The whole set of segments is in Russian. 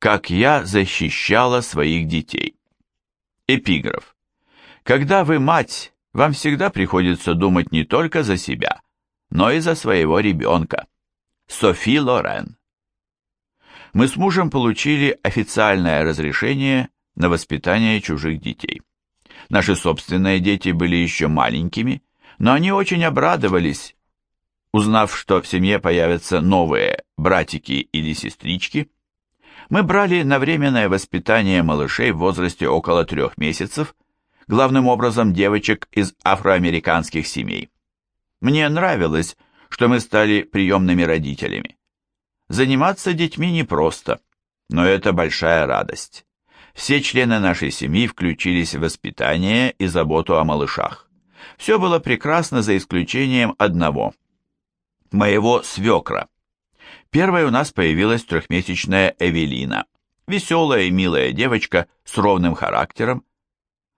Как я защищала своих детей. Эпиграф. Когда вы мать, вам всегда приходится думать не только за себя, но и за своего ребенка. Софи Лорен. Мы с мужем получили официальное разрешение на воспитание чужих детей. Наши собственные дети были еще маленькими, но они очень обрадовались, узнав, что в семье появятся новые братики или сестрички. Мы брали на временное воспитание малышей в возрасте около трех месяцев, главным образом девочек из афроамериканских семей. Мне нравилось, что мы стали приемными родителями. Заниматься детьми непросто, но это большая радость. Все члены нашей семьи включились в воспитание и заботу о малышах. Все было прекрасно за исключением одного – моего свекра. Первой у нас появилась трехмесячная Эвелина, веселая и милая девочка с ровным характером,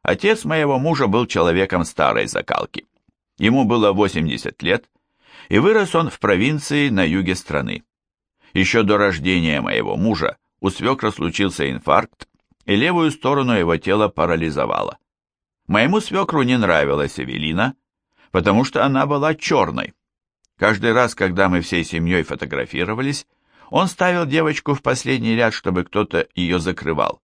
Отец моего мужа был человеком старой закалки. Ему было 80 лет, и вырос он в провинции на юге страны. Еще до рождения моего мужа у свекра случился инфаркт, и левую сторону его тела парализовало. Моему свекру не нравилась Эвелина, потому что она была черной. Каждый раз, когда мы всей семьей фотографировались, он ставил девочку в последний ряд, чтобы кто-то ее закрывал.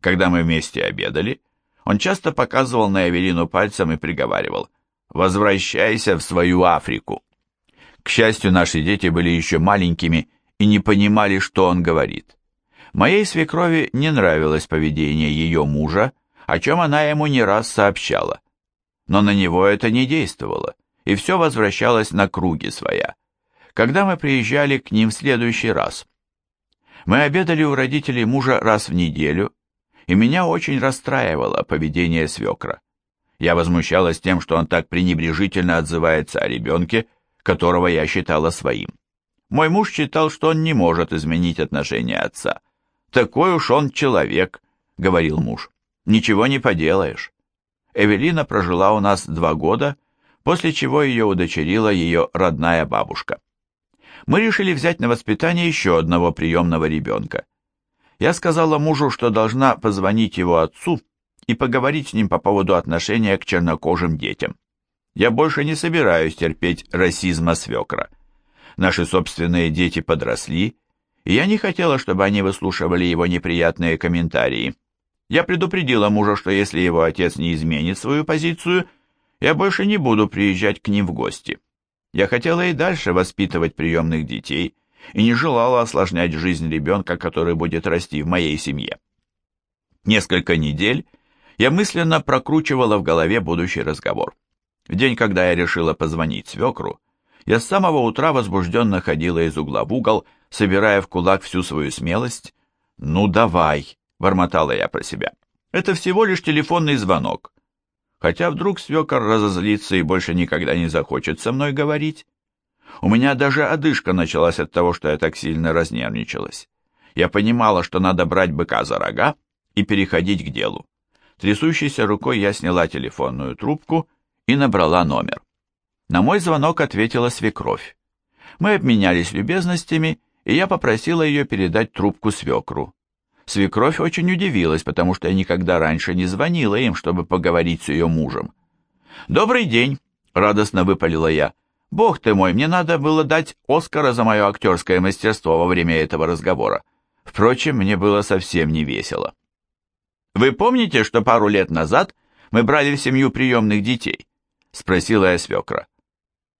Когда мы вместе обедали, он часто показывал на Эвелину пальцем и приговаривал «Возвращайся в свою Африку». К счастью, наши дети были еще маленькими и не понимали, что он говорит. Моей свекрови не нравилось поведение ее мужа, о чем она ему не раз сообщала. Но на него это не действовало, и все возвращалось на круги своя. Когда мы приезжали к ним в следующий раз? Мы обедали у родителей мужа раз в неделю, и меня очень расстраивало поведение свекра. Я возмущалась тем, что он так пренебрежительно отзывается о ребенке, которого я считала своим. Мой муж считал, что он не может изменить отношение отца. «Такой уж он человек», — говорил муж. «Ничего не поделаешь». Эвелина прожила у нас два года, после чего ее удочерила ее родная бабушка. Мы решили взять на воспитание еще одного приемного ребенка. Я сказала мужу, что должна позвонить его отцу и поговорить с ним по поводу отношения к чернокожим детям. Я больше не собираюсь терпеть расизма свекра. Наши собственные дети подросли, и я не хотела, чтобы они выслушивали его неприятные комментарии. Я предупредила мужа, что если его отец не изменит свою позицию, я больше не буду приезжать к ним в гости. Я хотела и дальше воспитывать приемных детей, и не желала осложнять жизнь ребенка, который будет расти в моей семье. Несколько недель я мысленно прокручивала в голове будущий разговор. В день, когда я решила позвонить свекру, я с самого утра возбужденно ходила из угла в угол, собирая в кулак всю свою смелость. «Ну давай!» — бормотала я про себя. «Это всего лишь телефонный звонок. Хотя вдруг свекор разозлится и больше никогда не захочет со мной говорить. У меня даже одышка началась от того, что я так сильно разнервничалась. Я понимала, что надо брать быка за рога и переходить к делу. Трясущейся рукой я сняла телефонную трубку и набрала номер. На мой звонок ответила свекровь. Мы обменялись любезностями, и я попросила ее передать трубку свекру. Свекровь очень удивилась, потому что я никогда раньше не звонила им, чтобы поговорить с ее мужем. «Добрый день!» — радостно выпалила я. Бог ты мой, мне надо было дать Оскара за мое актерское мастерство во время этого разговора. Впрочем, мне было совсем не весело. «Вы помните, что пару лет назад мы брали в семью приемных детей?» — спросила я свекра.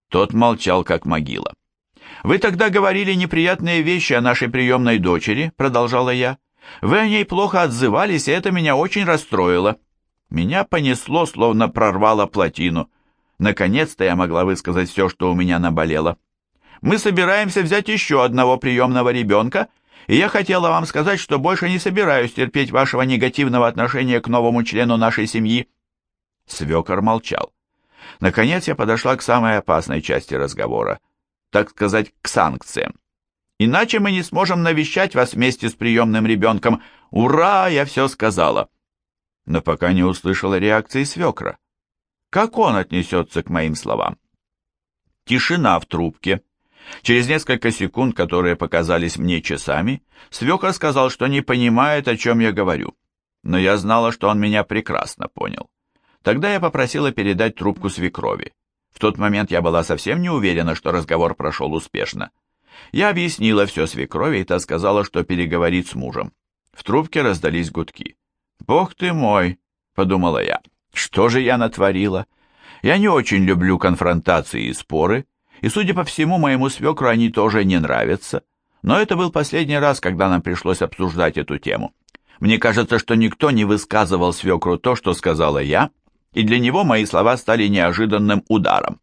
Тот молчал, как могила. «Вы тогда говорили неприятные вещи о нашей приемной дочери», — продолжала я. «Вы о ней плохо отзывались, и это меня очень расстроило. Меня понесло, словно прорвало плотину. Наконец-то я могла высказать все, что у меня наболело. Мы собираемся взять еще одного приемного ребенка, и я хотела вам сказать, что больше не собираюсь терпеть вашего негативного отношения к новому члену нашей семьи. Свекор молчал. Наконец я подошла к самой опасной части разговора, так сказать, к санкциям. Иначе мы не сможем навещать вас вместе с приемным ребенком. Ура, я все сказала. Но пока не услышала реакции свекра. Как он отнесется к моим словам? Тишина в трубке. Через несколько секунд, которые показались мне часами, свекор сказал, что не понимает, о чем я говорю. Но я знала, что он меня прекрасно понял. Тогда я попросила передать трубку свекрови. В тот момент я была совсем не уверена, что разговор прошел успешно. Я объяснила все свекрови, и та сказала, что переговорит с мужем. В трубке раздались гудки. «Бог ты мой!» — подумала я. «Что же я натворила? Я не очень люблю конфронтации и споры, и, судя по всему, моему свекру они тоже не нравятся. Но это был последний раз, когда нам пришлось обсуждать эту тему. Мне кажется, что никто не высказывал свекру то, что сказала я, и для него мои слова стали неожиданным ударом.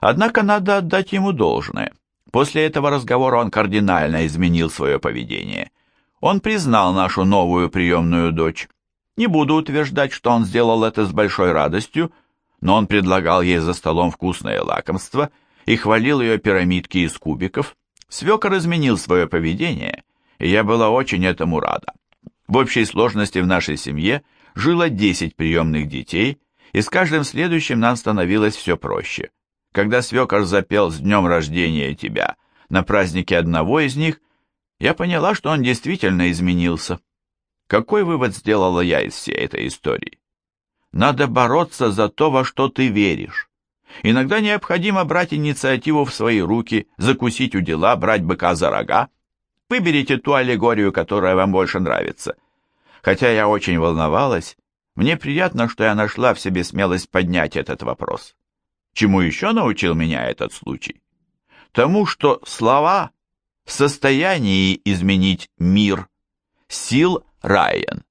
Однако надо отдать ему должное. После этого разговора он кардинально изменил свое поведение. Он признал нашу новую приемную дочь. Не буду утверждать, что он сделал это с большой радостью, но он предлагал ей за столом вкусное лакомство и хвалил ее пирамидки из кубиков. Свекор изменил свое поведение, и я была очень этому рада. В общей сложности в нашей семье жило 10 приемных детей, и с каждым следующим нам становилось все проще. Когда свекор запел «С днем рождения тебя» на празднике одного из них, я поняла, что он действительно изменился. Какой вывод сделала я из всей этой истории? Надо бороться за то, во что ты веришь. Иногда необходимо брать инициативу в свои руки, закусить у дела, брать быка за рога. Выберите ту аллегорию, которая вам больше нравится. Хотя я очень волновалась, мне приятно, что я нашла в себе смелость поднять этот вопрос. Чему еще научил меня этот случай? Тому, что слова в состоянии изменить мир. Сил Райан.